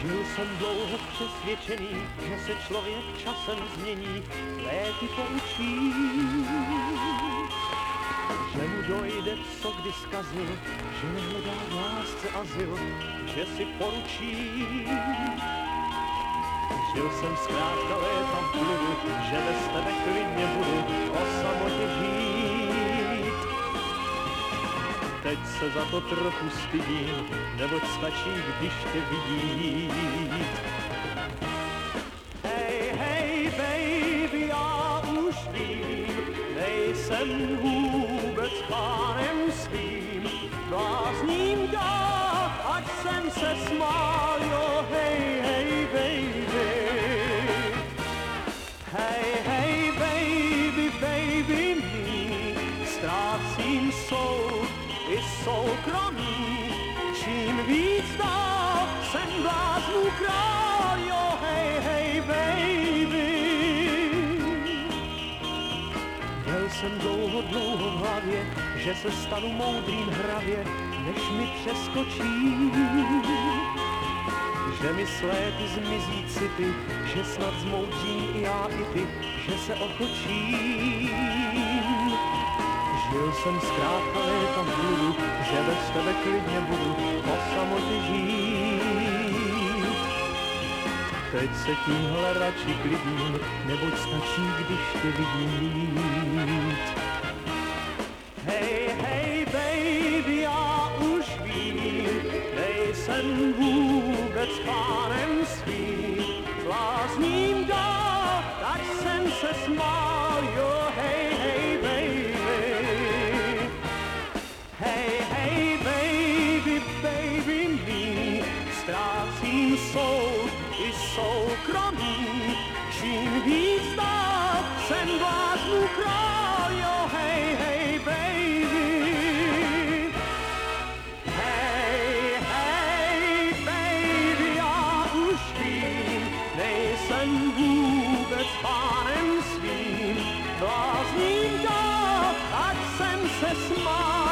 Žil jsem dlouho přesvědčený, že se člověk časem změní, léky poučí. Že mu dojde, co kdy zkazil, že nehledá v lásce azyl, že si poručí. Žil jsem zkrátka léta v že bez tebe klidně budu Teď se za to trochu stydím, neboť stačí, když tě vidím. Hej, hej, baby, já už vím, nejsem vůbec pánem svým. Blázním já, ať jsem se smál, jo, hej, hej, baby. Hej, hej, baby, baby, mý, ztrácím soud i soukromí. Čím víc dál jsem bláznů král, jo, hej, hej, baby. Měl jsem dlouho, dlouho v hlavě, že se stanu moudrým hravě, než mi přeskočí. Že mi sléty zmizí city, že snad zmoudřím i já i ty, že se ochočím. Žil jsem zkrátka léta v bludu, že bez tebe klidně budu o samotě žít. Teď se tímhle radši klidím, neboť stačí, když tě vidím jít. Hej, hej, baby, já už vím, nejsem vůbec pánem svým. Blázním dál, tak jsem se smál, ztrácím soud i soukromí. Čím víc dál jsem vláznu král, jo, hej, hej, baby. Hej, hej, baby, já už vím, nejsem vůbec pánem svým. Blázním dál, ať jsem se smál,